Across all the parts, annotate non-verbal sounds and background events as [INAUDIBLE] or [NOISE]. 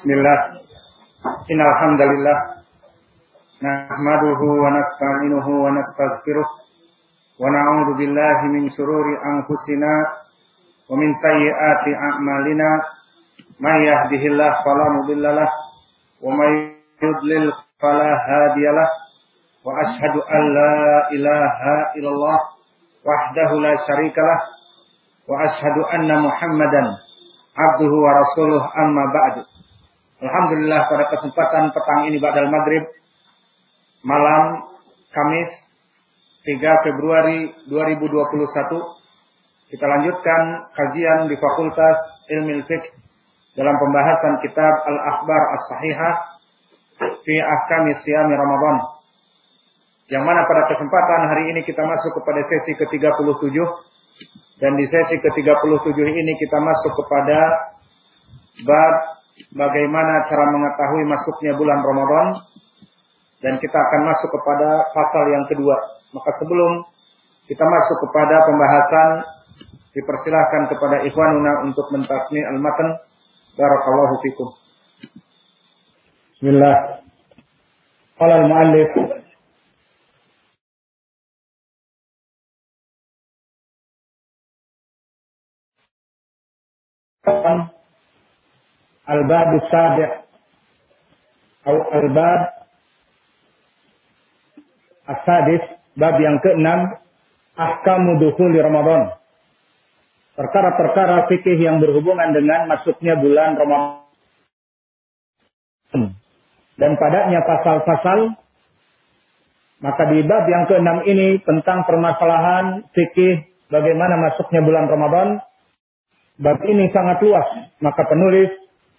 Bismillah. Innal hamdalillah. Nahmaduhu wa nasta'inuhu wa nastaghfiruh. Wa na'udzu billahi min shururi anfusina wa min sayyiati a'malina. May yahdihillahu fala mudhillalah wa may yudlil fala hadiyalah wa ashhadu an la ilaha illallah wahdahu la syarikalah wa ashhadu anna muhammadan abduhu wa rasuluh amma ba'du Alhamdulillah pada kesempatan petang ini Ba'dal Maghrib malam Kamis 3 Februari 2021 kita lanjutkan kajian di Fakultas Ilmu Fiqh dalam pembahasan kitab Al-Akhbar As-Sahihah fi Ahkami Siyami Ramadan. Yang mana pada kesempatan hari ini kita masuk kepada sesi ke-37 dan di sesi ke-37 ini kita masuk kepada bab bagaimana cara mengetahui masuknya bulan Ramadan dan kita akan masuk kepada pasal yang kedua. Maka sebelum kita masuk kepada pembahasan dipersilahkan kepada ikhwanuna untuk mentasmi al-matan. Barakallahu fikum. Bismillah. Qala al-muallif Al-bab sabi' atau al-bab yang keenam ahkamu dukhuli Ramadan. Perkara-perkara fikih yang berhubungan dengan masuknya bulan Ramadan. Dan padanya pasal-pasal maka di bab yang keenam ini tentang permasalahan fikih bagaimana masuknya bulan Ramadan. Bab ini sangat luas, maka penulis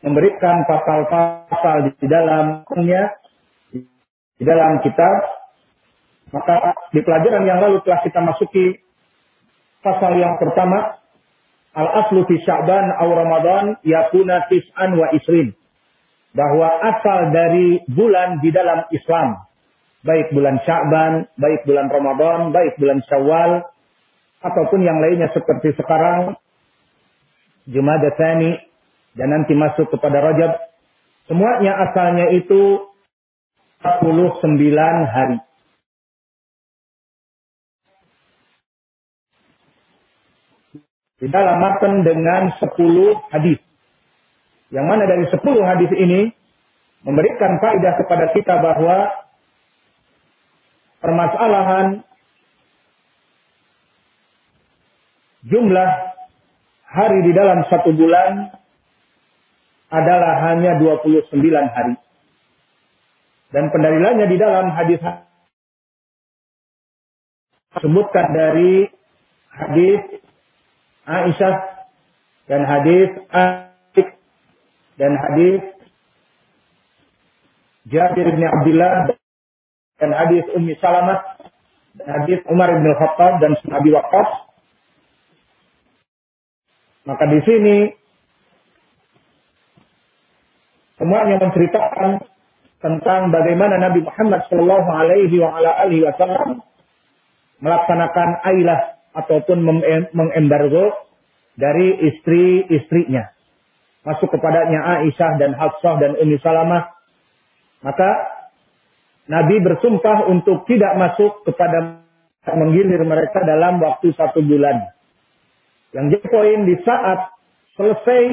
memberikan pasal-pasal di dalamnya di dalam kitab maka di pelajaran yang lalu telah kita masuki pasal yang pertama al aslu fi sya'ban aw ramadan yakuna tis'an wa isrin bahwa asal dari bulan di dalam Islam baik bulan Sya'ban, baik bulan Ramadan, baik bulan Syawal ataupun yang lainnya seperti sekarang Jumada Tsani dan nanti masuk kepada Rajab, semuanya asalnya itu 49 hari. Di dalam matan dengan 10 hadis. Yang mana dari 10 hadis ini memberikan faedah kepada kita bahwa permasalahan jumlah hari di dalam satu bulan adalah hanya 29 hari. Dan pendalilannya di dalam hadis sebutkan dari hadis Aisyah dan hadis Aik dan hadis Jabir bin Abdullah dan hadis Ummi Salamah dan hadis Umar bin Khattab dan Nabi Waqqas maka di sini semuanya menceritakan tentang bagaimana Nabi Muhammad Shallallahu Alaihi Wasallam melaksanakan ailah ataupun mengembargo dari istri-istrinya. Masuk kepadanya Aisyah dan Hafsah dan Ummi Salamah. Maka Nabi bersumpah untuk tidak masuk kepada menggilir mereka dalam waktu satu bulan. Yang jadi poin di saat selesai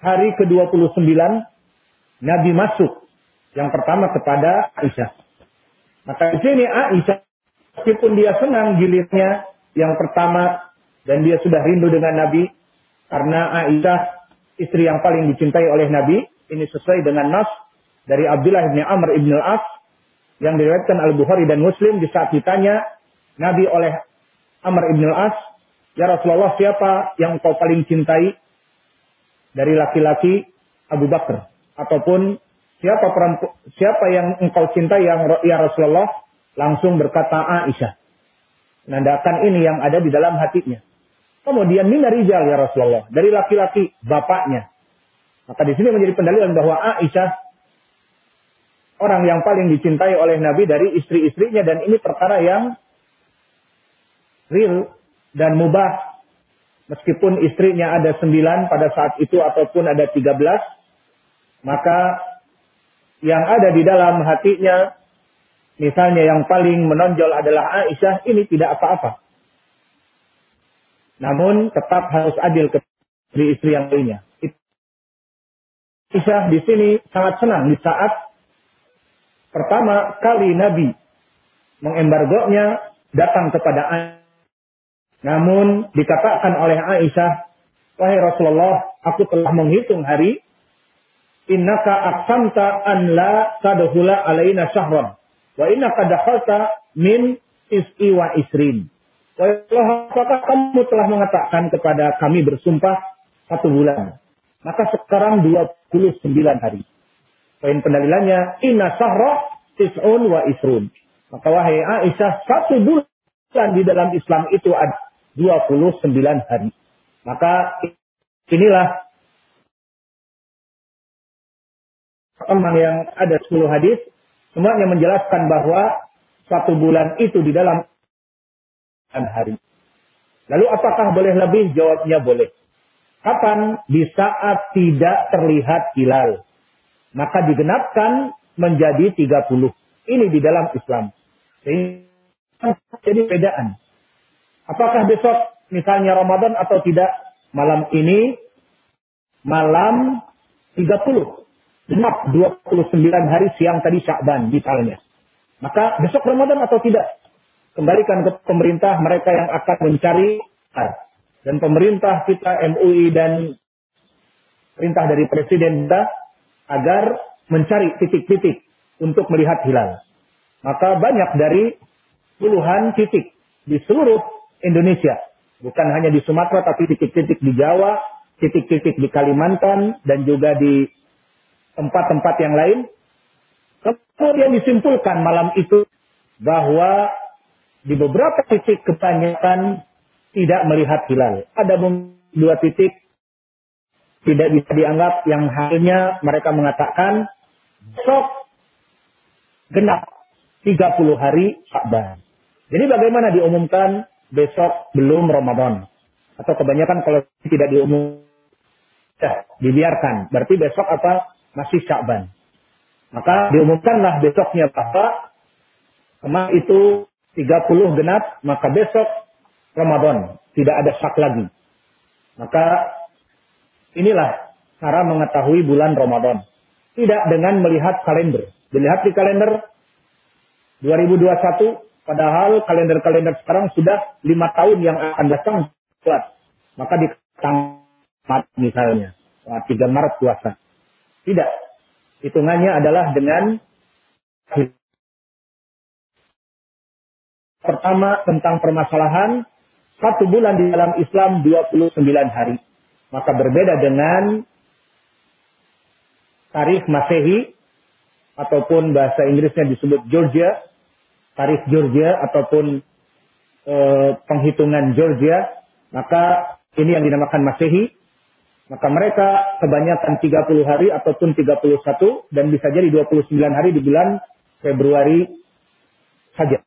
hari ke-29 Nabi masuk yang pertama kepada Aisyah. Maka di sini Aisyah meskipun dia senang gilirnya yang pertama dan dia sudah rindu dengan Nabi karena Aisyah istri yang paling dicintai oleh Nabi ini sesuai dengan nas dari Abdullah bin Amr ibn al-As yang diriwayatkan Al-Bukhari dan Muslim di saat ditanya Nabi oleh Amr ibn al-As, "Ya Rasulullah, siapa yang kau paling cintai?" Dari laki-laki Abu Bakar ataupun siapa perempu, siapa yang engkau cintai yang ya Rasulullah langsung berkata Aisyah. Nandakan ini yang ada di dalam hatinya. Kemudian mina rijal ya Rasulullah dari laki-laki bapaknya. Maka di sini menjadi pendalilan bahwa Aisyah orang yang paling dicintai oleh Nabi dari istri-istrinya dan ini perkara yang real dan mubah Meskipun istrinya ada sembilan pada saat itu ataupun ada tiga belas, maka yang ada di dalam hatinya, misalnya yang paling menonjol adalah Aisyah, ini tidak apa-apa. Namun tetap harus adil ke istri-istri yang lainnya. Aisyah di sini sangat senang di saat pertama kali Nabi mengembargonya datang kepada Aisyah. Namun dikatakan oleh Aisyah, wahai Rasulullah, aku telah menghitung hari innaka aqsamta an la tadkhula alaina syahran wa innaka dakhalta min is'i wa isrin. Wa apakah kamu telah mengatakan kepada kami bersumpah satu bulan? Maka sekarang 29 hari. Poin pendalilannya inna syahra tis'un wa isrun. Maka wahai Aisyah, satu bulan di dalam Islam itu ada 29 hari. Maka inilah teman yang ada 10 hadis, semuanya menjelaskan bahwa satu bulan itu di dalam hari. Lalu apakah boleh lebih? Jawabnya boleh. Kapan? Di saat tidak terlihat hilal. Maka digenapkan menjadi 30. Ini di dalam Islam. Jadi bedaan. Apakah besok misalnya Ramadan atau tidak? Malam ini malam 30 genap 29 hari siang tadi Syakban misalnya. Maka besok Ramadan atau tidak? Kembalikan ke pemerintah mereka yang akan mencari dan pemerintah kita MUI dan perintah dari presiden kita agar mencari titik-titik untuk melihat hilal. Maka banyak dari puluhan titik di seluruh Indonesia. Bukan hanya di Sumatera tapi titik-titik di Jawa, titik-titik di Kalimantan dan juga di tempat-tempat yang lain. Kemudian disimpulkan malam itu bahwa di beberapa titik kebanyakan tidak melihat hilal. Ada dua titik tidak bisa dianggap yang hanya mereka mengatakan besok genap 30 hari Syakban. Jadi bagaimana diumumkan besok belum Ramadan? Atau kebanyakan kalau tidak diumumkan, ya, dibiarkan. Berarti besok apa? masih Sya'ban. Maka diumumkanlah besoknya bahwa kemarin itu 30 genap, maka besok Ramadan. Tidak ada syak lagi. Maka inilah cara mengetahui bulan Ramadan. Tidak dengan melihat kalender. Dilihat di kalender 2021, padahal kalender-kalender sekarang sudah lima tahun yang akan datang buat. Maka di tanggal misalnya, 3 Maret puasa. Tidak. Hitungannya adalah dengan pertama tentang permasalahan satu bulan di dalam Islam 29 hari. Maka berbeda dengan tarikh Masehi ataupun bahasa Inggrisnya disebut Georgia, tarikh Georgia ataupun e, penghitungan Georgia, maka ini yang dinamakan Masehi maka mereka kebanyakan 30 hari ataupun 31 dan bisa jadi 29 hari di bulan Februari saja.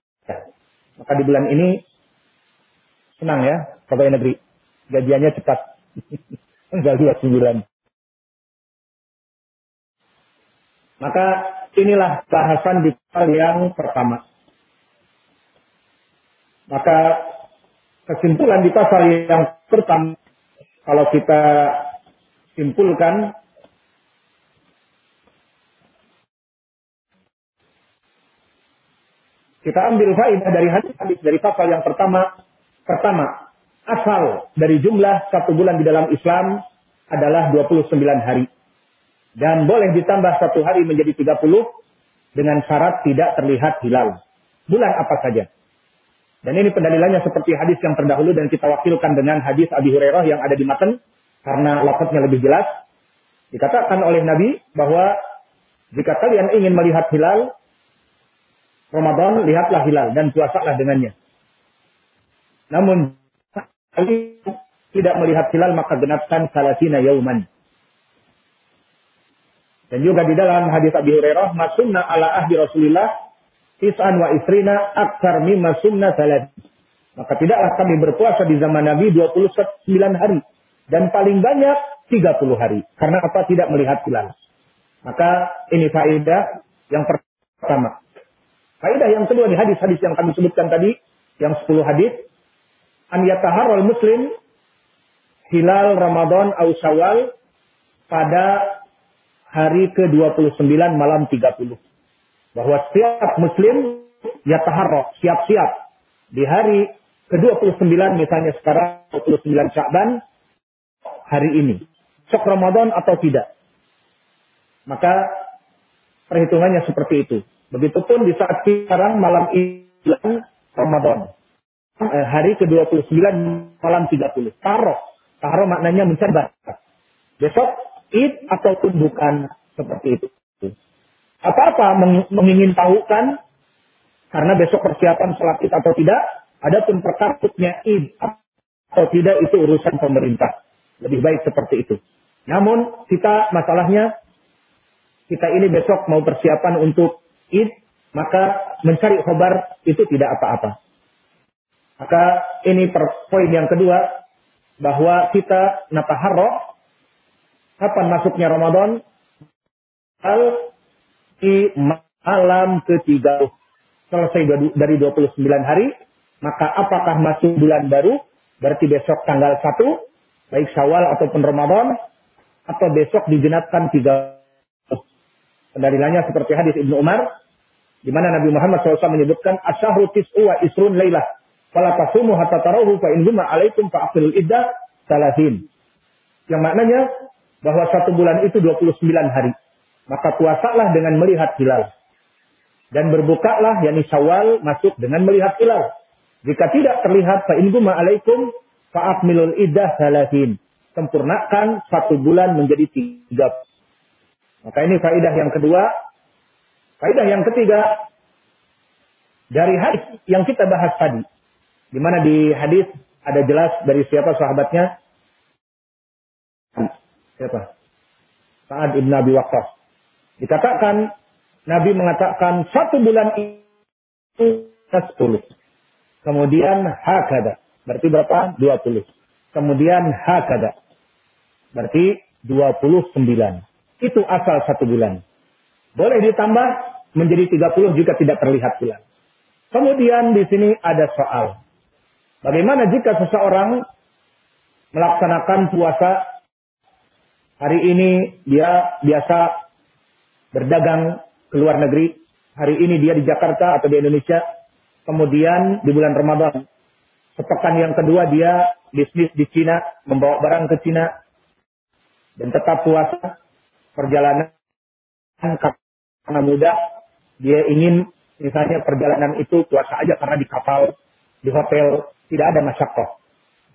Maka di bulan ini senang ya pegawai negeri. Gajiannya cepat. [LAUGHS] Enggak 29. Maka inilah bahasan di yang pertama. Maka kesimpulan di pasal yang pertama kalau kita simpulkan kita ambil faedah dari hadis dari pasal yang pertama pertama asal dari jumlah satu bulan di dalam Islam adalah 29 hari. Dan boleh ditambah satu hari menjadi 30 dengan syarat tidak terlihat hilal. Bulan apa saja dan ini pendalilannya seperti hadis yang terdahulu dan kita wakilkan dengan hadis Abi Hurairah yang ada di matan karena lafaznya lebih jelas. Dikatakan oleh Nabi bahwa jika kalian ingin melihat hilal Ramadan, lihatlah hilal dan puasalah dengannya. Namun kalian tidak melihat hilal maka genapkan salasina yauman. Dan juga di dalam hadis Abi Hurairah, "Masunna ala ahdi Rasulillah tis'an wa isrina akthar mimma sunna salat." Maka tidaklah kami berpuasa di zaman Nabi 29 hari dan paling banyak 30 hari. Karena apa? Tidak melihat hilal. Maka ini faedah yang pertama. Faedah yang kedua di hadis-hadis yang kami sebutkan tadi, yang 10 hadis, an yataharral muslim hilal Ramadan au Syawal pada hari ke-29 malam 30. Bahwa setiap muslim yataharra, siap-siap di hari ke-29 misalnya sekarang 29 Sya'ban hari ini. Sok Ramadan atau tidak. Maka perhitungannya seperti itu. Begitupun di saat sekarang malam ini Ramadan. Eh, hari ke-29 malam 30. Taruh. Taruh maknanya mencabar. Besok id ataupun bukan seperti itu. Apa-apa mengingin tahukan karena besok persiapan sholat id atau tidak, adapun perkara id atau tidak itu urusan pemerintah. Lebih baik seperti itu. Namun kita masalahnya kita ini besok mau persiapan untuk id, maka mencari khobar itu tidak apa-apa. Maka ini per poin yang kedua bahwa kita nataharro kapan masuknya Ramadan di malam ketiga selesai dari 29 hari maka apakah masuk bulan baru? Berarti besok tanggal 1 baik Syawal ataupun Ramadan atau besok digenapkan 3 pendalilannya seperti hadis Ibnu Umar di mana Nabi Muhammad SAW menyebutkan asyahru tis'u wa isrun laylah fala tasumu hatta tarahu fa in alaikum fa iddah salahin yang maknanya bahwa satu bulan itu 29 hari. Maka puasalah dengan melihat hilal. Dan berbukalah, yakni syawal, masuk dengan melihat hilal. Jika tidak terlihat, fa'in guma alaikum, fa'akmilul iddah salahin. Sempurnakan satu bulan menjadi tiga. Maka ini faidah yang kedua. Faidah yang ketiga, dari hadis yang kita bahas tadi. Di mana di hadis ada jelas dari siapa sahabatnya siapa? Sa'ad ibn Abi Waqqas. Dikatakan, Nabi mengatakan satu bulan itu sepuluh. Kemudian hakada. Berarti berapa? Dua puluh. Kemudian hakada. Berarti dua puluh sembilan. Itu asal satu bulan. Boleh ditambah menjadi tiga puluh jika tidak terlihat bulan. Kemudian di sini ada soal. Bagaimana jika seseorang melaksanakan puasa Hari ini dia biasa berdagang ke luar negeri. Hari ini dia di Jakarta atau di Indonesia. Kemudian di bulan Ramadan. Sepekan yang kedua dia bisnis di Cina, membawa barang ke Cina. Dan tetap puasa perjalanan karena mudah. Dia ingin misalnya perjalanan itu puasa aja karena di kapal, di hotel, tidak ada masyarakat.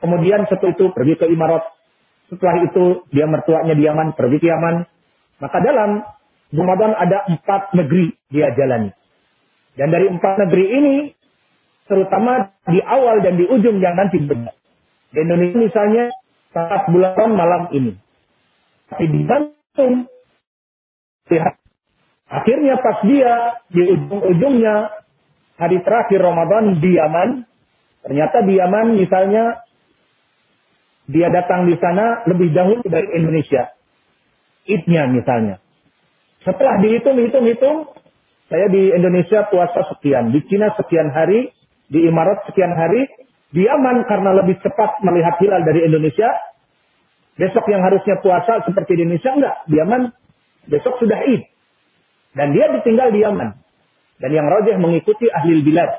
Kemudian setelah itu pergi ke Imarat, setelah itu dia mertuanya di Yaman, pergi ke Yaman. Maka dalam Ramadan ada empat negeri dia jalani. Dan dari empat negeri ini, terutama di awal dan di ujung yang nanti benar. Di Indonesia misalnya, saat bulan malam ini. Tapi di Bantung, lihat. Akhirnya pas dia di ujung-ujungnya, hari terakhir Ramadan di Yaman, ternyata di Yaman misalnya dia datang di sana lebih dahulu dari Indonesia. Idnya misalnya. Setelah dihitung, hitung, hitung, saya di Indonesia puasa sekian, di Cina sekian hari, di Imarat sekian hari, di Yaman karena lebih cepat melihat hilal dari Indonesia, besok yang harusnya puasa seperti di Indonesia enggak, di Yaman besok sudah Id. Dan dia ditinggal di Yaman. Dan yang rojeh mengikuti ahli bilad.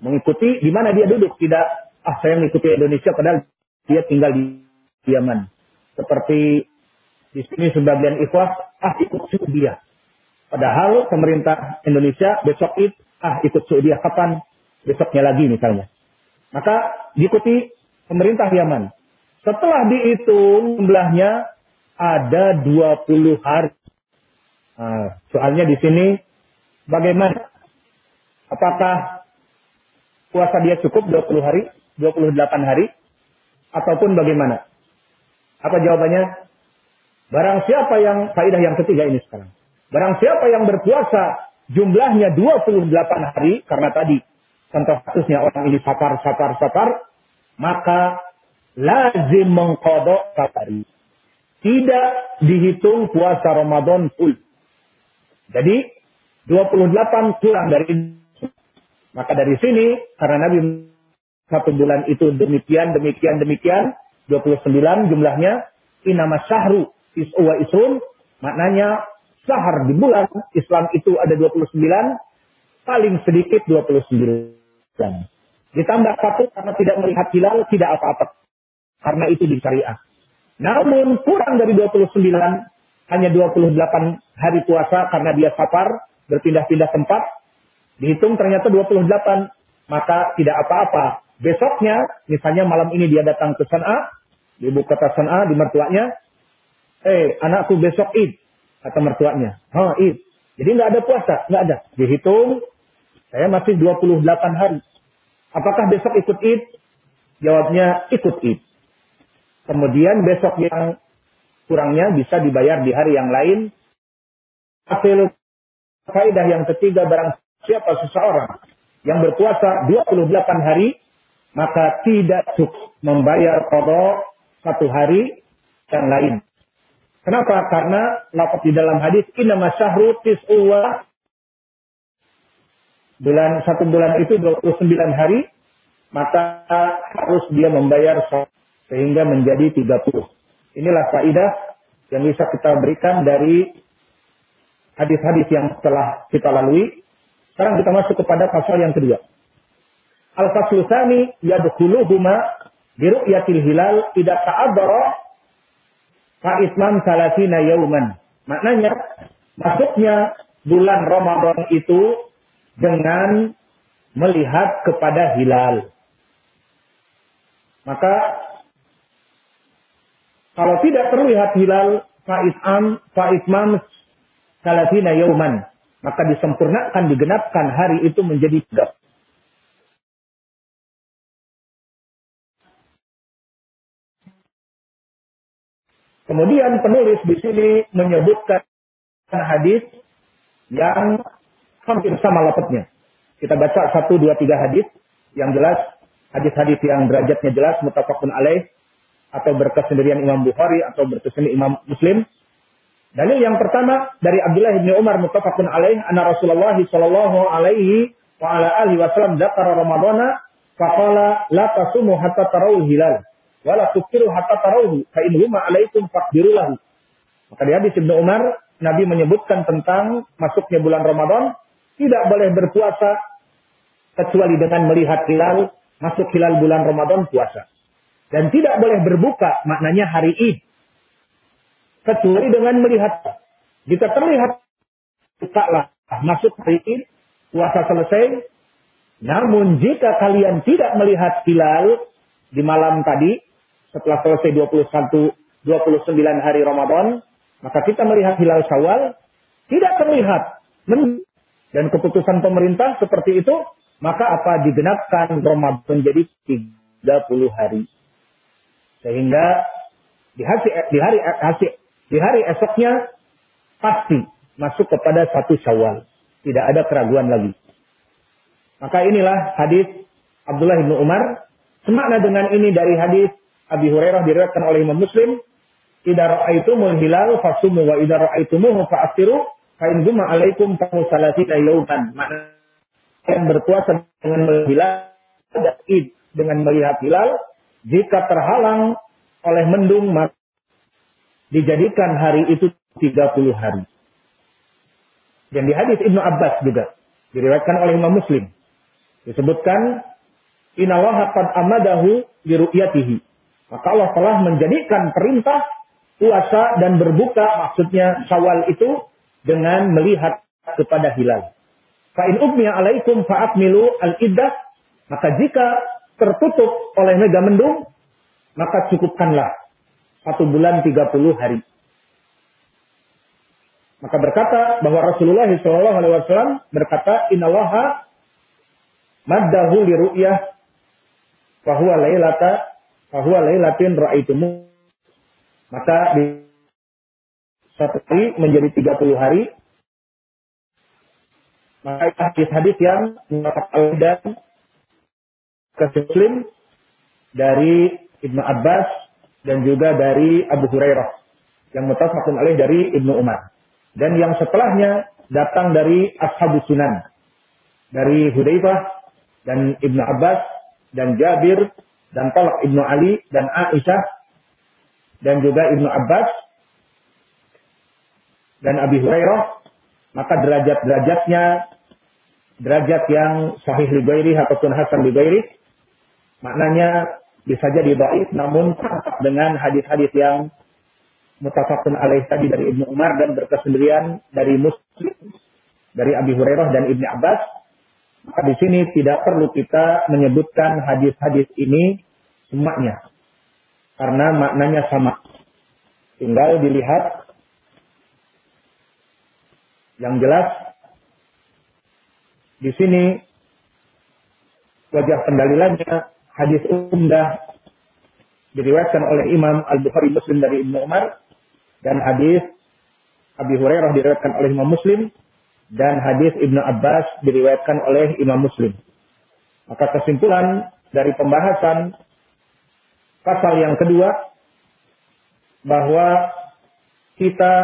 Mengikuti di mana dia duduk. Tidak, ah saya mengikuti Indonesia padahal dia tinggal di Yaman. Seperti di sini sebagian ikhwas, ah ikut Saudi. Padahal pemerintah Indonesia besok itu, ah ikut Saudi kapan? Besoknya lagi misalnya. Maka diikuti pemerintah Yaman. Setelah dihitung jumlahnya ada 20 hari. Nah, soalnya di sini bagaimana? Apakah puasa dia cukup 20 hari, 28 hari? ataupun bagaimana? Apa jawabannya? Barang siapa yang faidah yang ketiga ini sekarang. Barang siapa yang berpuasa jumlahnya 28 hari karena tadi contoh kasusnya orang ini safar safar safar maka lazim mengkodok safari. Tidak dihitung puasa Ramadan full. Jadi 28 kurang dari maka dari sini karena Nabi satu bulan itu demikian demikian demikian 29 jumlahnya inama syahru is'u wa isun maknanya sahar di bulan Islam itu ada 29 paling sedikit 29 ditambah satu karena tidak melihat hilal tidak apa-apa. Karena itu di syariah. Namun kurang dari 29 hanya 28 hari puasa karena dia safar berpindah-pindah tempat dihitung ternyata 28 maka tidak apa-apa. Besoknya misalnya malam ini dia datang ke San'a di ibu kota San'a di mertuanya eh anakku besok id kata mertuanya oh id jadi nggak ada puasa? Nggak ada. Dihitung saya masih 28 hari. Apakah besok ikut id? Jawabnya ikut id. Kemudian besok yang kurangnya bisa dibayar di hari yang lain. Hasil kaidah yang ketiga barang siapa seseorang yang berpuasa 28 hari maka tidak cukup membayar kodok satu hari yang lain. Kenapa? Karena lafaz di dalam hadis inna masyahru tis'uwa bulan satu bulan itu 29 hari maka harus dia membayar sehingga menjadi 30. Inilah faidah yang bisa kita berikan dari hadis-hadis yang telah kita lalui. Sekarang kita masuk kepada pasal yang kedua. Al-faslu tsani yadkhuluhuma bi ru'yatil hilal tidak ta'abbara fa islam salasina yauman. Maknanya masuknya bulan Ramadan itu dengan melihat kepada hilal. Maka kalau tidak terlihat hilal faisam faismam salasina yauman, maka disempurnakan digenapkan hari itu menjadi tiga Kemudian penulis di sini menyebutkan hadis yang hampir sama lafadznya. Kita baca satu, dua, tiga hadis yang jelas hadis-hadis yang derajatnya jelas mutafakun alaih atau berkesendirian Imam Bukhari atau berkesendirian Imam Muslim. Dalil yang pertama dari Abdullah bin Umar mutafakun alaih anna Rasulullah sallallahu alaihi wa ala alihi wasallam dzakara Ramadana la tasumu hatta tarawul hilal wala tukiru hatta tarawhu fa in huma alaikum faqdiru lahu. Maka di hadis Ibnu Umar, Nabi menyebutkan tentang masuknya bulan Ramadan, tidak boleh berpuasa kecuali dengan melihat hilal, masuk hilal bulan Ramadan puasa. Dan tidak boleh berbuka, maknanya hari Id. Kecuali dengan melihat. Jika terlihat, bukalah masuk hari Id, puasa selesai. Namun jika kalian tidak melihat hilal di malam tadi, setelah selesai 21 29 hari Ramadan, maka kita melihat hilal Syawal tidak terlihat. Dan keputusan pemerintah seperti itu, maka apa digenapkan Ramadan menjadi 30 hari. Sehingga di hari di hari di hari esoknya pasti masuk kepada satu Syawal. Tidak ada keraguan lagi. Maka inilah hadis Abdullah bin Umar. Semakna dengan ini dari hadis Abi Hurairah diriwayatkan oleh Imam Muslim, "Idza ra'aitumul hilal fasumu wa idza ra'aitumuhu fa'tiru fa in gumma 'alaikum famu salatina yawman." Yang berpuasa dengan melihat hilal id dengan melihat hilal jika terhalang oleh mendung maka dijadikan hari itu 30 hari. Dan di hadis Ibnu Abbas juga diriwayatkan oleh Imam Muslim disebutkan inallaha qad amadahu li ru'yatihi maka Allah telah menjadikan perintah puasa dan berbuka maksudnya syawal itu dengan melihat kepada hilal. Fa'in ugmiya alaikum fa'akmilu al-iddah. Maka jika tertutup oleh mega mendung, maka cukupkanlah satu bulan 30 hari. Maka berkata bahwa Rasulullah SAW berkata, Innallaha maddahu li ru'yah bahwa laylata bahwa lailatin ra'aitumu maka di satu hari menjadi 30 hari. Maka hadis-hadis yang mengatakan dan Muslim dari Ibnu Abbas dan juga dari Abu Hurairah. Yang mutafakun alaih dari Ibnu Umar. Dan yang setelahnya datang dari Ashabus Sunan. Dari Hudzaifah dan Ibnu Abbas dan Jabir dan Talak Ibnu Ali dan Aisyah dan juga Ibnu Abbas dan Abi Hurairah maka derajat-derajatnya derajat yang sahih li ataupun hasan li maknanya bisa jadi baik namun dengan hadis-hadis yang mutafakun alaih tadi dari Ibnu Umar dan berkesendirian dari Muslim dari Abi Hurairah dan Ibnu Abbas maka di sini tidak perlu kita menyebutkan hadis-hadis ini semuanya karena maknanya sama. Tinggal dilihat yang jelas. Di sini wajah pendalilannya hadis umdah diriwayatkan oleh Imam Al-Bukhari Muslim dari Ibnu Umar dan hadis Abi Hurairah diriwayatkan oleh Imam Muslim dan hadis Ibnu Abbas diriwayatkan oleh Imam Muslim. Maka kesimpulan dari pembahasan pasal yang kedua bahwa kita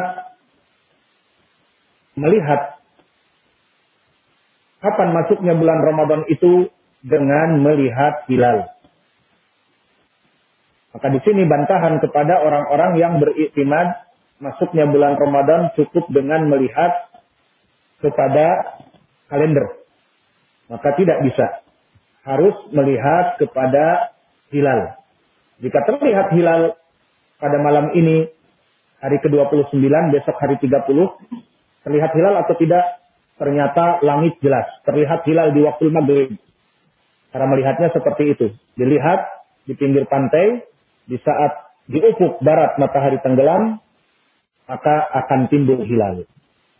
melihat kapan masuknya bulan Ramadan itu dengan melihat hilal. Maka di sini bantahan kepada orang-orang yang beriktimad masuknya bulan Ramadan cukup dengan melihat kepada kalender. Maka tidak bisa. Harus melihat kepada hilal. Jika terlihat hilal pada malam ini, hari ke-29, besok hari 30, terlihat hilal atau tidak, ternyata langit jelas. Terlihat hilal di waktu maghrib. Cara melihatnya seperti itu. Dilihat di pinggir pantai, di saat di ufuk barat matahari tenggelam, maka akan timbul hilal.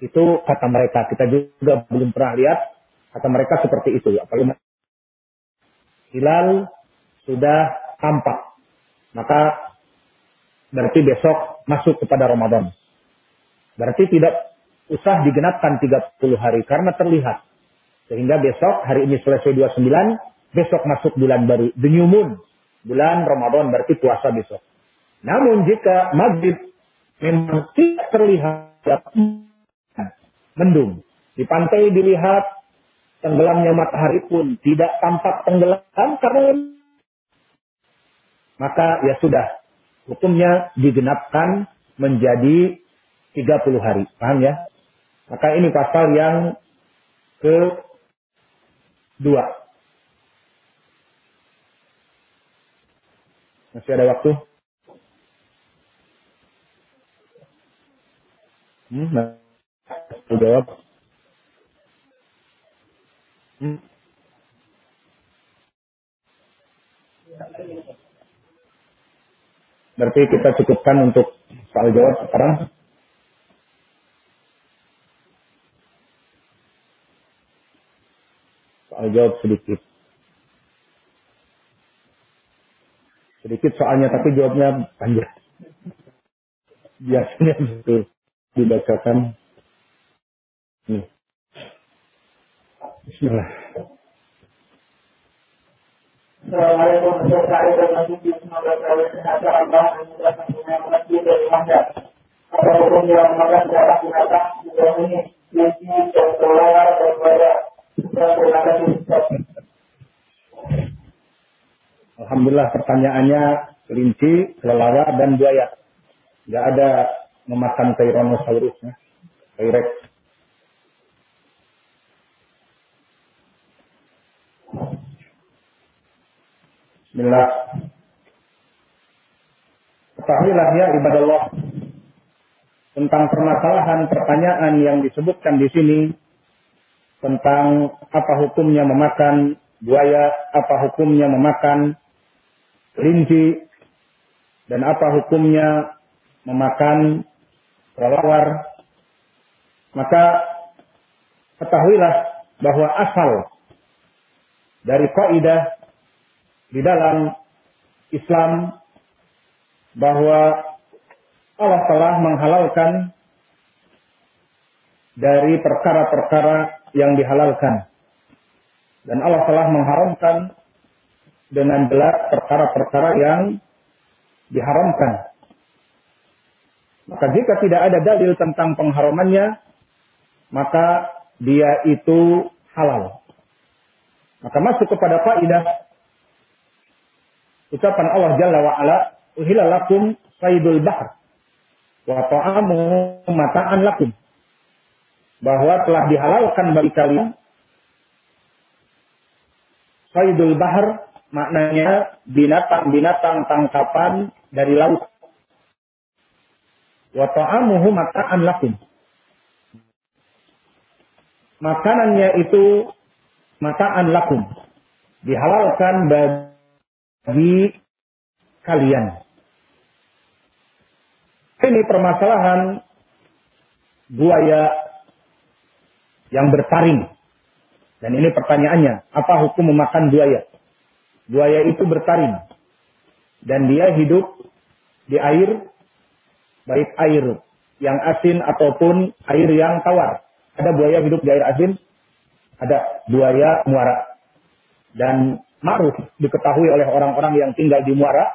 Itu kata mereka. Kita juga belum pernah lihat kata mereka seperti itu. Apalagi hilal sudah tampak. Maka berarti besok masuk kepada Ramadan. Berarti tidak usah digenapkan 30 hari karena terlihat. Sehingga besok hari ini selesai 29, besok masuk bulan baru. The new moon bulan Ramadan berarti puasa besok. Namun jika maghrib memang tidak terlihat mendung. Di pantai dilihat tenggelamnya matahari pun tidak tampak tenggelam karena maka ya sudah hukumnya digenapkan menjadi 30 hari. Paham ya? Maka ini pasal yang ke dua. Masih ada waktu? Hmm, nah, jawab. Hmm. Berarti kita cukupkan untuk soal jawab sekarang. Soal jawab sedikit. Sedikit soalnya tapi jawabnya panjang. Biasanya itu dibacakan. Hmm. Bismillah. Assalamualaikum warahmatullahi wabarakatuh. Semoga Allah memudahkan masjid dari rumahnya. Apa hukum yang makan darah binatang di ini? Yaitu dan keluar dan keluar. Terima kasih. Alhamdulillah pertanyaannya kelinci, kelelawar, dan buaya. Gak ada memakan Tyrannosaurus. Ya. T-Rex. Bismillah. Ketahuilah ya ibadah Allah tentang permasalahan pertanyaan yang disebutkan di sini tentang apa hukumnya memakan buaya, apa hukumnya memakan kelinci, dan apa hukumnya memakan kelelawar, maka ketahuilah bahwa asal dari kaidah di dalam Islam bahwa Allah telah menghalalkan dari perkara-perkara yang dihalalkan. Dan Allah telah mengharamkan dengan belas perkara-perkara yang diharamkan. Maka jika tidak ada dalil tentang pengharamannya, maka dia itu halal. Maka masuk kepada faidah ucapan Allah Jalla wa ala, "Uhilla lakum saydul bahr wa ta'amu mata'an lakum." Bahwa telah dihalalkan bagi kalian saydul bahr maknanya binatang-binatang tangkapan dari laut. Wa ta'amuhu mata'an lakum. Makanannya itu mataan lakum. Dihalalkan bagi kalian. Ini permasalahan buaya yang bertaring. Dan ini pertanyaannya, apa hukum memakan buaya? Buaya itu bertaring. Dan dia hidup di air, baik air yang asin ataupun air yang tawar. Ada buaya hidup di air asin, ada buaya muara. Dan ma'ruf diketahui oleh orang-orang yang tinggal di muara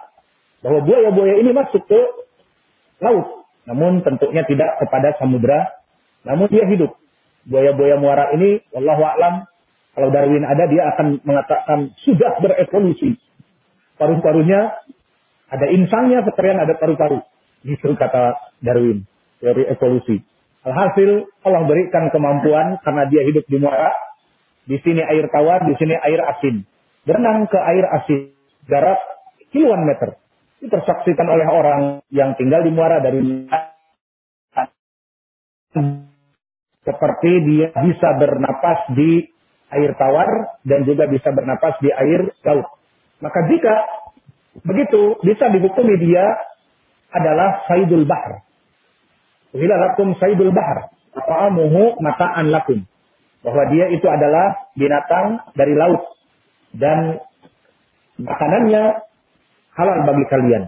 bahwa buaya-buaya ini masuk ke laut. Namun tentunya tidak kepada samudra, namun dia hidup. Buaya-buaya muara ini, wallahu a'lam, kalau Darwin ada dia akan mengatakan sudah berevolusi. Paru-parunya ada insangnya sekalian ada paru-paru. Gitu kata Darwin, teori evolusi. Alhasil Allah berikan kemampuan karena dia hidup di muara, di sini air tawar, di sini air asin. Berenang ke air asin, jarak kiloan meter. Itu tersaksikan oleh orang yang tinggal di muara dari seperti dia bisa bernapas di air tawar dan juga bisa bernapas di air laut. Maka jika begitu bisa dihukumi dia adalah saidul bahar. Bila lakum saidul bahar. Ta'amuhu mata'an lakum bahwa dia itu adalah binatang dari laut dan makanannya halal bagi kalian.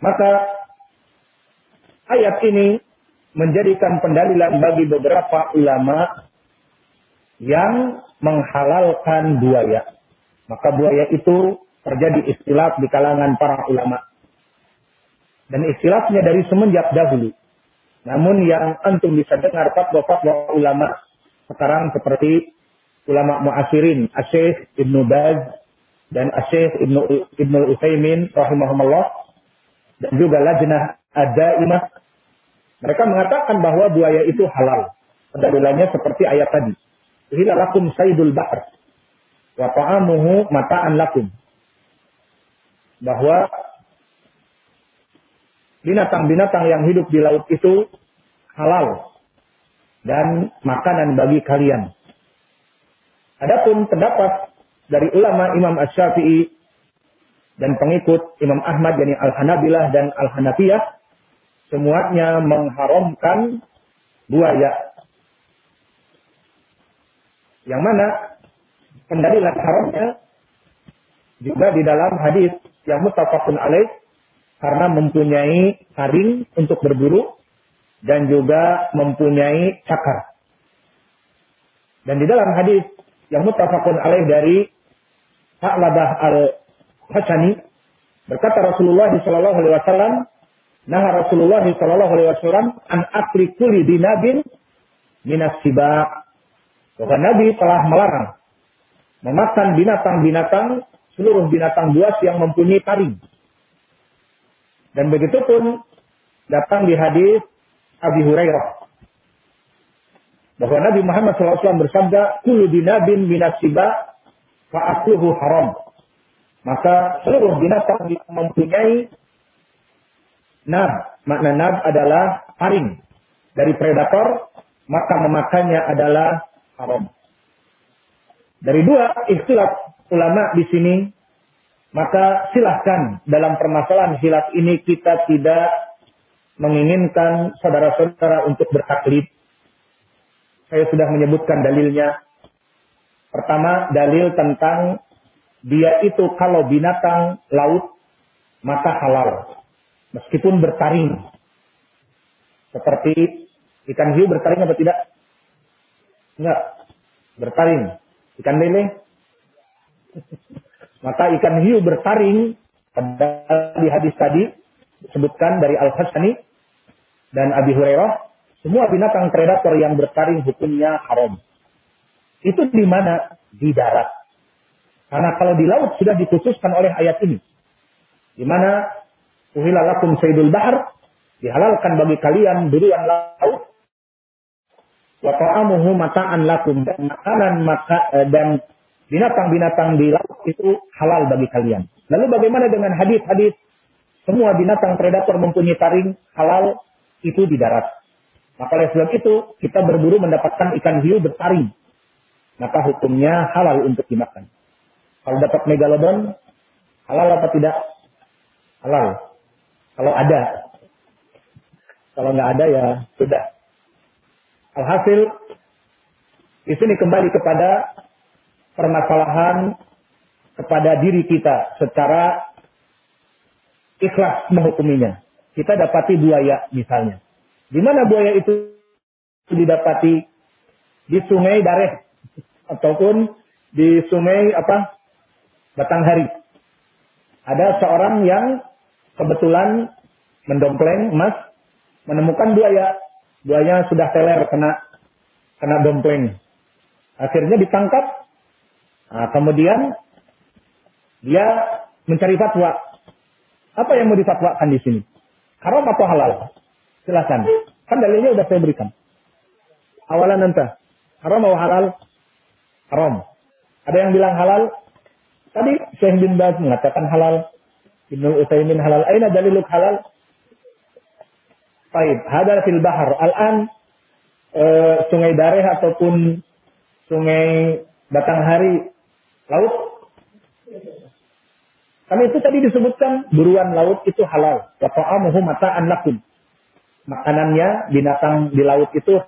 Maka ayat ini menjadikan pendalilan bagi beberapa ulama yang menghalalkan buaya. Maka buaya itu terjadi istilah di kalangan para ulama. Dan istilahnya dari semenjak dahulu. Namun yang antum bisa dengar fatwa-fatwa ulama sekarang seperti ulama muasirin, Asyikh Ibnu Baz dan Asyikh Ibnu Ibnu Utsaimin rahimahumullah dan juga Lajnah Ad-Daimah mereka mengatakan bahwa buaya itu halal. Pendalilannya seperti ayat tadi. Hila lakum saydul bahr wa ta'amuhu mata'an lakum. Bahwa binatang-binatang yang hidup di laut itu halal dan makanan bagi kalian. Adapun pendapat dari ulama Imam Asy-Syafi'i dan pengikut Imam Ahmad yakni Al-Hanabilah dan Al-Hanafiyah semuanya mengharamkan buaya. Yang mana pendalilan haramnya juga di dalam hadis yang mutafakun alaih karena mempunyai taring untuk berburu dan juga mempunyai cakar. Dan di dalam hadis yang mutafakun alaih dari Ha'labah al-Hasani berkata Rasulullah sallallahu alaihi wasallam nah Rasulullah sallallahu alaihi wasallam an akli kulli dinabin minas siba bahwa Nabi telah melarang memakan binatang-binatang seluruh binatang buas yang mempunyai taring dan begitu pun datang di hadis Abi Hurairah. Bahwa Nabi Muhammad SAW bersabda, Kulu binabin minasiba fa'akluhu haram. Maka seluruh binatang yang mempunyai nab. Makna nab adalah taring dari predator, maka memakannya adalah haram. Dari dua istilah ulama di sini maka silahkan dalam permasalahan hilaf ini kita tidak menginginkan saudara-saudara untuk bertaklid. Saya sudah menyebutkan dalilnya. Pertama, dalil tentang dia itu kalau binatang laut maka halal. Meskipun bertaring. Seperti ikan hiu bertaring atau tidak? Enggak. Bertaring. Ikan lele? [LAUGHS] Maka ikan hiu bertaring di hadis tadi disebutkan dari Al-Hasani dan Abi Hurairah semua binatang predator yang bertaring hukumnya haram. Itu di mana? Di darat. Karena kalau di laut sudah dikhususkan oleh ayat ini. Di mana uhilalakum saydul bahar dihalalkan bagi kalian durian laut wa ta'amuhu mata'an lakum dan makanan maka eh, dan binatang-binatang di laut itu halal bagi kalian. Lalu bagaimana dengan hadis-hadis semua binatang predator mempunyai taring halal itu di darat. Maka oleh sebab itu kita berburu mendapatkan ikan hiu bertaring. Maka hukumnya halal untuk dimakan. Kalau dapat megalodon, halal apa tidak? Halal. Kalau ada. Kalau nggak ada ya sudah. Alhasil, di sini kembali kepada permasalahan kepada diri kita secara ikhlas menghukuminya. Kita dapati buaya misalnya. Di mana buaya itu didapati? Di sungai Dareh ataupun di sungai apa? Batanghari. Ada seorang yang kebetulan mendompleng emas menemukan buaya. Buaya sudah teler kena kena dompleng. Akhirnya ditangkap. Nah, kemudian dia mencari fatwa. Apa yang mau difatwakan di sini? Haram atau halal? Silakan. Kan dalilnya sudah saya berikan. Awalan nanti. Haram atau halal? Haram. Ada yang bilang halal? Tadi Syekh bin Baz mengatakan halal. Ibnu Utsaimin halal. Aina daliluk halal? Baik, hadal fil bahar. Al-an e, sungai Dareh ataupun sungai Batanghari laut karena itu tadi disebutkan buruan laut itu halal. Wa ta'amuhu mata'an lakum. Makanannya binatang di laut itu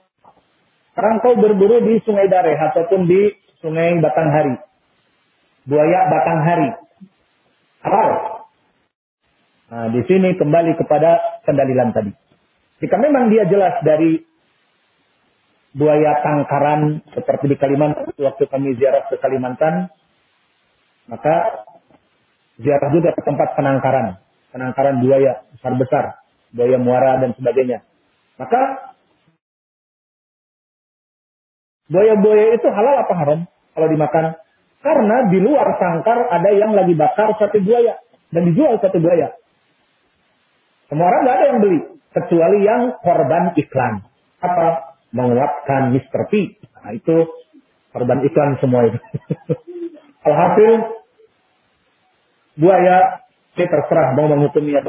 sekarang kau berburu di Sungai Dareh ataupun di Sungai Batanghari. Buaya Batanghari. Halal. Nah, di sini kembali kepada pendalilan tadi. Jika memang dia jelas dari buaya tangkaran seperti di Kalimantan waktu kami ziarah ke Kalimantan, maka ziarah juga ke tempat penangkaran, penangkaran buaya besar-besar, buaya muara dan sebagainya. Maka buaya-buaya itu halal apa haram kalau dimakan? Karena di luar sangkar ada yang lagi bakar satu buaya dan dijual satu buaya. Semua orang nggak ada yang beli kecuali yang korban iklan. Apa? Menguatkan Mr. P. Nah, itu korban iklan semua itu. [LAUGHS] Alhasil buaya, saya terserah mau menghukumnya.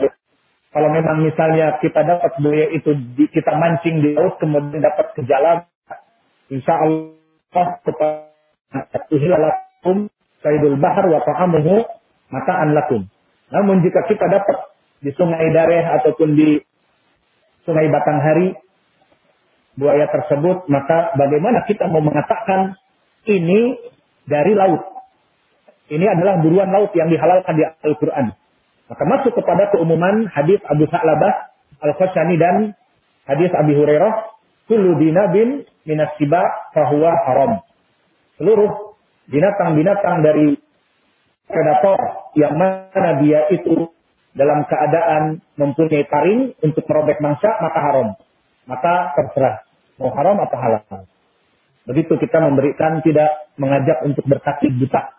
Kalau memang misalnya kita dapat buaya itu di, kita mancing di laut kemudian dapat ke jalan, insya Allah kepada saidul bahar wa ta'amuhu mata'an lakum. Namun jika kita dapat di sungai Dareh ataupun di sungai Batanghari buaya tersebut, maka bagaimana kita mau mengatakan ini dari laut? Ini adalah buruan laut yang dihalalkan di Al-Quran. Maka masuk kepada keumuman hadis Abu Sa'labah Al-Khashani dan hadis Abi Hurairah. Kullu dinabin minas siba fahuwa haram. Seluruh binatang-binatang dari predator yang mana dia itu dalam keadaan mempunyai taring untuk merobek mangsa maka haram. Maka terserah mau haram atau halal. Begitu kita memberikan tidak mengajak untuk bertakib buta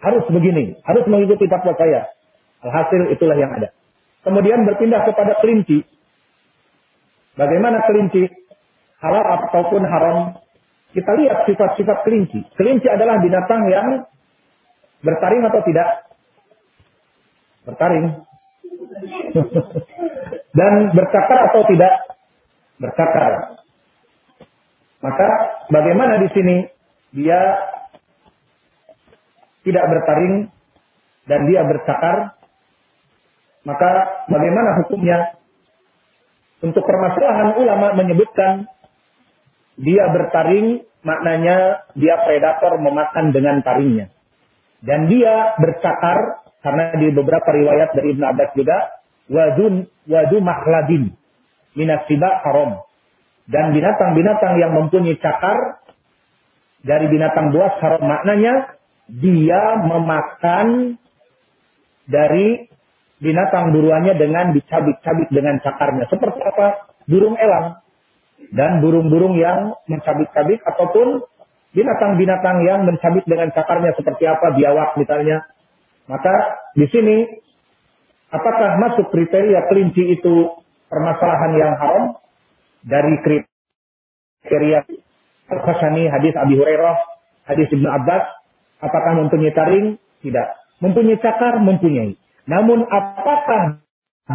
harus begini, harus mengikuti fatwa saya. Alhasil itulah yang ada. Kemudian berpindah kepada kelinci. Bagaimana kelinci? Halal ataupun haram? Kita lihat sifat-sifat kelinci. Kelinci adalah binatang yang bertaring atau tidak? Bertaring. [LAUGHS] Dan bercakar atau tidak? Bercakar. Maka bagaimana di sini dia tidak bertaring dan dia bercakar, maka bagaimana hukumnya? Untuk permasalahan ulama menyebutkan dia bertaring maknanya dia predator memakan dengan taringnya. Dan dia bercakar karena di beberapa riwayat dari Ibn Abbas juga wadu wadu mahladin minasiba haram. Dan binatang-binatang yang mempunyai cakar dari binatang buas haram maknanya dia memakan dari binatang buruannya dengan dicabik-cabik dengan cakarnya. Seperti apa? Burung elang. dan burung-burung yang mencabik-cabik ataupun binatang-binatang yang mencabik dengan cakarnya seperti apa biawak misalnya. Maka di sini apakah masuk kriteria kelinci itu permasalahan yang haram dari kriteria Al-Khasani hadis Abi Hurairah, hadis Ibnu Abbas, apakah mempunyai taring? Tidak. Mempunyai cakar? Mempunyai. Namun apakah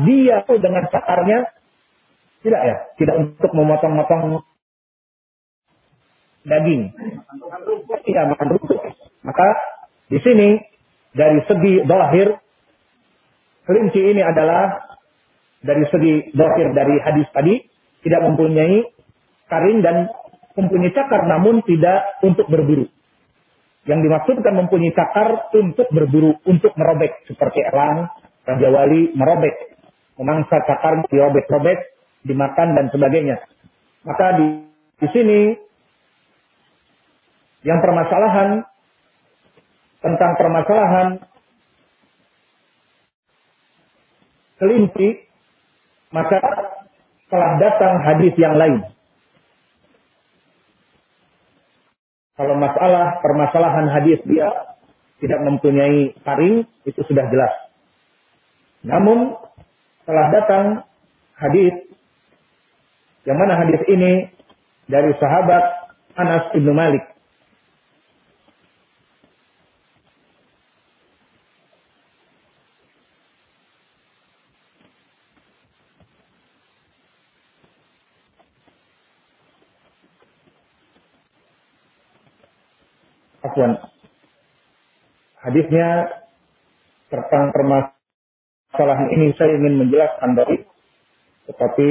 dia dengan cakarnya tidak ya, tidak untuk memotong-motong daging. Tidak makan. Maka di sini dari segi dohir kelinci ini adalah dari segi dohir dari hadis tadi tidak mempunyai karing dan mempunyai cakar namun tidak untuk berburu. Yang dimaksudkan mempunyai cakar untuk berburu, untuk merobek seperti elang, raja wali merobek, memangsa cakar dirobek-robek dimakan dan sebagainya. Maka di, di sini yang permasalahan tentang permasalahan kelinci, maka telah datang hadis yang lain. Kalau masalah permasalahan hadis dia tidak mempunyai taring, itu sudah jelas. Namun telah datang hadis yang mana hadis ini dari sahabat Anas bin Malik. Afwan. Hadisnya tentang permasalahan ini saya ingin menjelaskan dari tetapi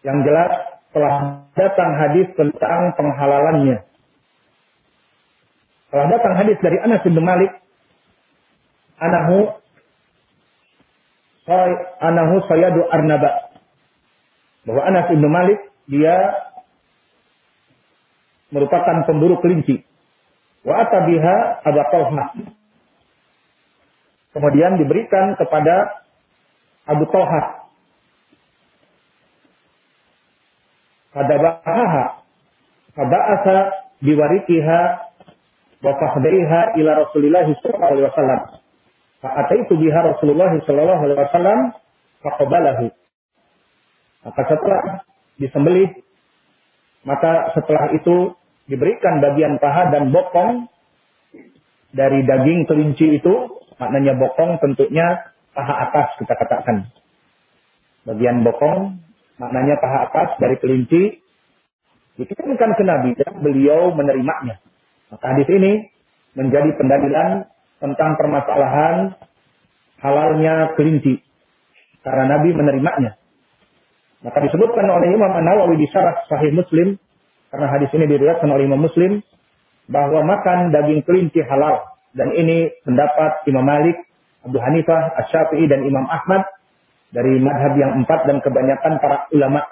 yang jelas telah datang hadis tentang penghalalannya. Telah datang hadis dari Anas bin Malik. Anahu anahu sayadu arnaba. Bahwa Anas bin Malik dia merupakan pemburu kelinci. Wa atabiha Abu Talha. Kemudian diberikan kepada Abu Talha fadabahaha faba'asa biwarikiha wa fahdaiha ila Rasulillah sallallahu alaihi wasallam fa ataitu biha Rasulullah sallallahu alaihi wasallam faqabalahu maka setelah disembelih maka setelah itu diberikan bagian paha dan bokong dari daging kelinci itu maknanya bokong tentunya paha atas kita katakan bagian bokong maknanya paha atas dari kelinci, dikirimkan ke Nabi dan beliau menerimanya. Maka hadis ini menjadi pendalilan tentang permasalahan halalnya kelinci. Karena Nabi menerimanya. Maka disebutkan oleh Imam An-Nawawi di syarah Sahih Muslim, karena hadis ini diriwayatkan oleh Imam Muslim, bahwa makan daging kelinci halal. Dan ini pendapat Imam Malik, Abu Hanifah, Asy-Syafi'i dan Imam Ahmad dari madhab yang empat dan kebanyakan para ulama.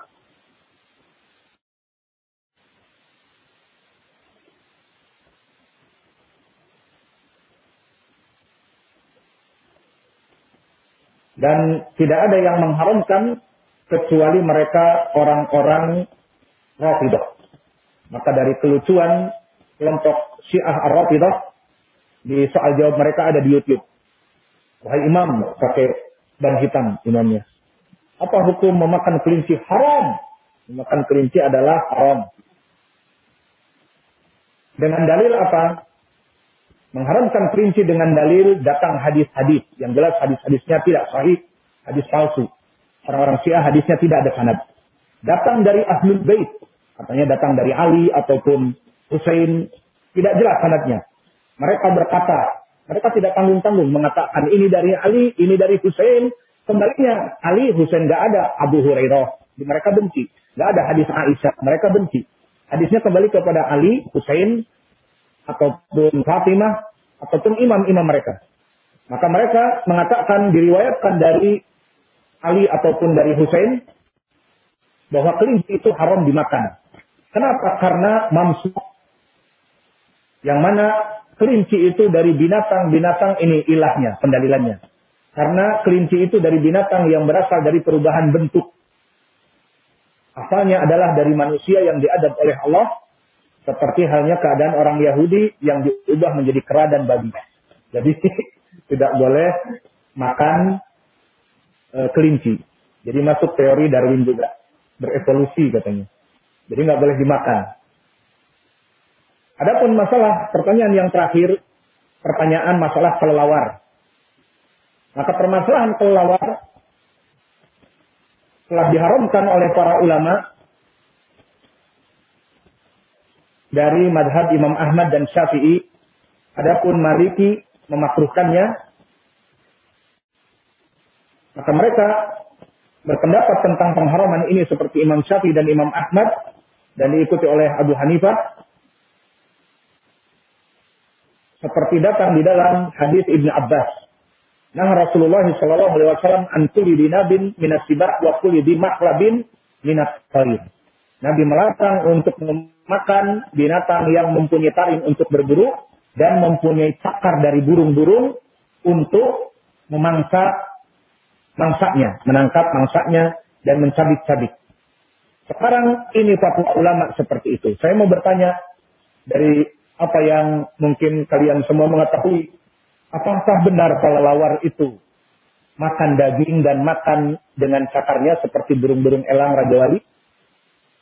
Dan tidak ada yang mengharamkan kecuali mereka orang-orang Rafidah. Maka dari kelucuan kelompok Syiah Ar-Rafidah di soal jawab mereka ada di YouTube. Wahai imam, pakai dan hitam imamnya. Apa hukum memakan kelinci haram? Memakan kelinci adalah haram. Dengan dalil apa? Mengharamkan kelinci dengan dalil datang hadis-hadis. Yang jelas hadis-hadisnya tidak sahih, hadis palsu. Orang-orang Syiah hadisnya tidak ada sanad. Datang dari Ahlul Bait. Katanya datang dari Ali ataupun Hussein. Tidak jelas sanadnya. Mereka berkata, mereka tidak tanggung-tanggung mengatakan ini dari Ali, ini dari Hussein. Kembalinya Ali, Hussein gak ada. Abu Hurairah. Mereka benci. Gak ada hadis Aisyah. Mereka benci. Hadisnya kembali kepada Ali, Hussein, ataupun Fatimah, ataupun imam-imam mereka. Maka mereka mengatakan diriwayatkan dari Ali ataupun dari Hussein bahwa kelinci itu haram dimakan. Kenapa? Karena mamsu. Yang mana kelinci itu dari binatang-binatang ini ilahnya, pendalilannya. Karena kelinci itu dari binatang yang berasal dari perubahan bentuk. Asalnya adalah dari manusia yang diadab oleh Allah. Seperti halnya keadaan orang Yahudi yang diubah menjadi kera dan babi. Jadi [LAUGHS] tidak boleh makan e, kelinci. Jadi masuk teori Darwin juga. Berevolusi katanya. Jadi nggak boleh dimakan. Adapun masalah pertanyaan yang terakhir, pertanyaan masalah kelelawar. Maka permasalahan kelelawar telah diharamkan oleh para ulama dari madhab Imam Ahmad dan Syafi'i. Adapun Maliki memakruhkannya, maka mereka berpendapat tentang pengharaman ini seperti Imam Syafi'i dan Imam Ahmad dan diikuti oleh Abu Hanifah seperti datang di dalam hadis Ibnu Abbas. Nah Rasulullah Shallallahu Alaihi Wasallam antuli di nabin minas sibak wa di maklabin minat tarin. Nabi melarang untuk memakan binatang yang mempunyai taring untuk berburu dan mempunyai cakar dari burung-burung untuk memangsa mangsanya, menangkap mangsanya dan mencabik-cabik. Sekarang ini fatwa ulama seperti itu. Saya mau bertanya dari apa yang mungkin kalian semua mengetahui. Apakah benar kelelawar itu makan daging dan makan dengan cakarnya seperti burung-burung elang Raja Wali?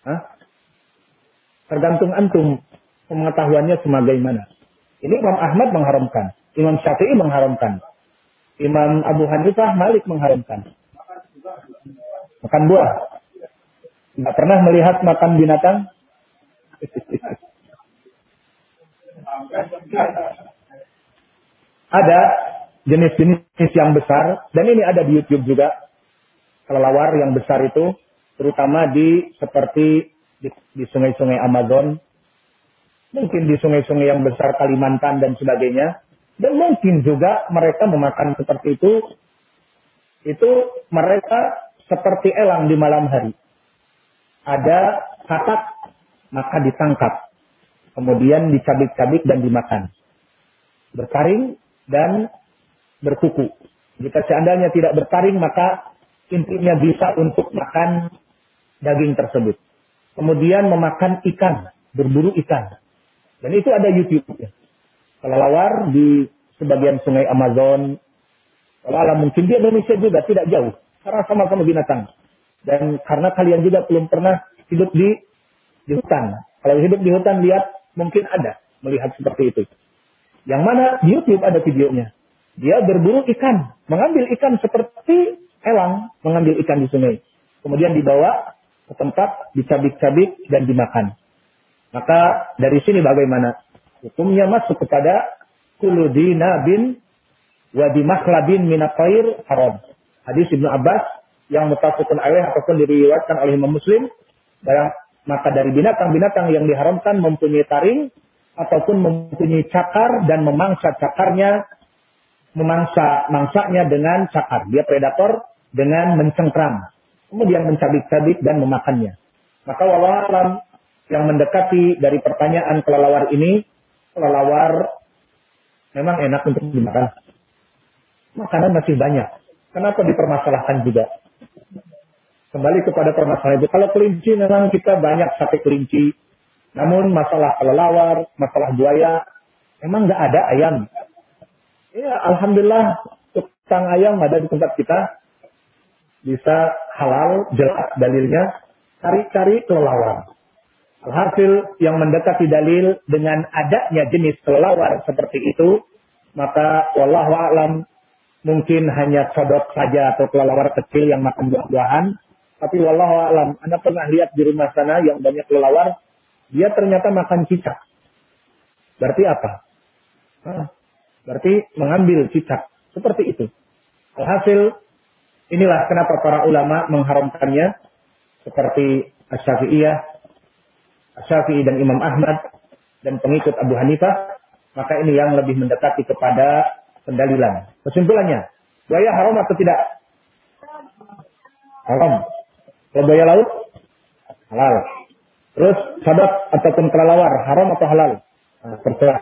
Hah? Tergantung antum pengetahuannya sebagaimana. Ini Imam Ahmad mengharamkan, Imam Syafi'i mengharamkan, Imam Abu Hanifah Malik mengharamkan. Makan buah. Tidak pernah melihat makan binatang? [LAUGHS] Ada jenis-jenis yang besar, dan ini ada di YouTube juga, kelelawar yang besar itu, terutama di seperti di sungai-sungai Amazon, mungkin di sungai-sungai yang besar Kalimantan dan sebagainya, dan mungkin juga mereka memakan seperti itu, itu mereka seperti elang di malam hari. Ada katak, maka ditangkap kemudian dicabik-cabik dan dimakan. Bertaring dan berkuku. Jika seandainya tidak bertaring, maka intinya bisa untuk makan daging tersebut. Kemudian memakan ikan, berburu ikan. Dan itu ada YouTube-nya. Kelelawar di sebagian sungai Amazon. Kalau alam mungkin di Indonesia juga tidak jauh. Karena sama-sama binatang. Dan karena kalian juga belum pernah hidup di, di hutan. Kalau hidup di hutan, lihat Mungkin ada melihat seperti itu. Yang mana di YouTube ada videonya. Dia berburu ikan, mengambil ikan seperti elang, mengambil ikan di sungai. Kemudian dibawa ke tempat, dicabik-cabik dan dimakan. Maka dari sini bagaimana? Hukumnya masuk kepada kuludina bin wadi makhlabin minatair haram. Hadis Ibnu Abbas yang mutafakun alaih ataupun diriwayatkan oleh Imam Muslim maka dari binatang-binatang yang diharamkan mempunyai taring ataupun mempunyai cakar dan memangsa cakarnya, memangsa mangsanya dengan cakar. Dia predator dengan mencengkram. Kemudian mencabik-cabik dan memakannya. Maka walau yang mendekati dari pertanyaan kelelawar ini, kelelawar memang enak untuk dimakan. Makanan masih banyak. Kenapa dipermasalahkan juga? Kembali kepada permasalahan itu. Kalau kelinci memang kita banyak sate kelinci. Namun masalah kelelawar, masalah buaya, memang nggak ada ayam. Ya, Alhamdulillah tukang ayam ada di tempat kita. Bisa halal, jelas dalilnya. Cari-cari kelelawar. Alhasil yang mendekati dalil dengan adanya jenis kelelawar seperti itu, maka wallahu alam mungkin hanya sodok saja atau kelelawar kecil yang makan buah-buahan tapi wallahu alam, Anda pernah lihat di rumah sana yang banyak kelelawar, dia ternyata makan cicak. Berarti apa? Berarti mengambil cicak. Seperti itu. Alhasil, inilah kenapa para ulama mengharamkannya. Seperti Asyafi'iyah, Asyafi'i dan Imam Ahmad, dan pengikut Abu Hanifah. Maka ini yang lebih mendekati kepada pendalilan. Kesimpulannya, buaya haram atau tidak? Haram. Kalau buaya laut, halal. Terus sadat ataupun kelelawar, haram atau halal? Nah, terserah.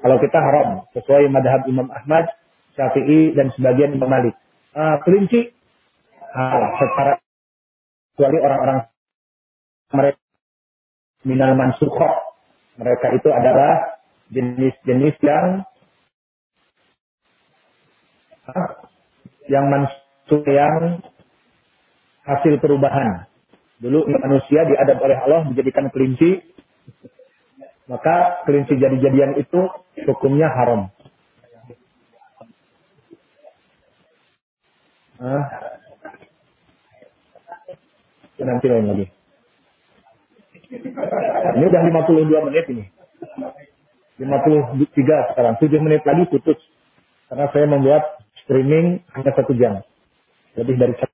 Kalau kita haram, sesuai madhab Imam Ahmad, Syafi'i, dan sebagian Imam Malik. Nah, kelinci, halal. Secara kecuali orang-orang mereka minal mansukhoh. Mereka itu adalah jenis-jenis yang yang mansuk yang hasil perubahan. Dulu manusia diadab oleh Allah menjadikan kelinci, maka kelinci jadi-jadian itu hukumnya haram. Ah. Nanti lain lagi. Ini udah 52 menit ini. 53 sekarang. 7 menit lagi putus. Karena saya membuat streaming hanya satu jam. Lebih dari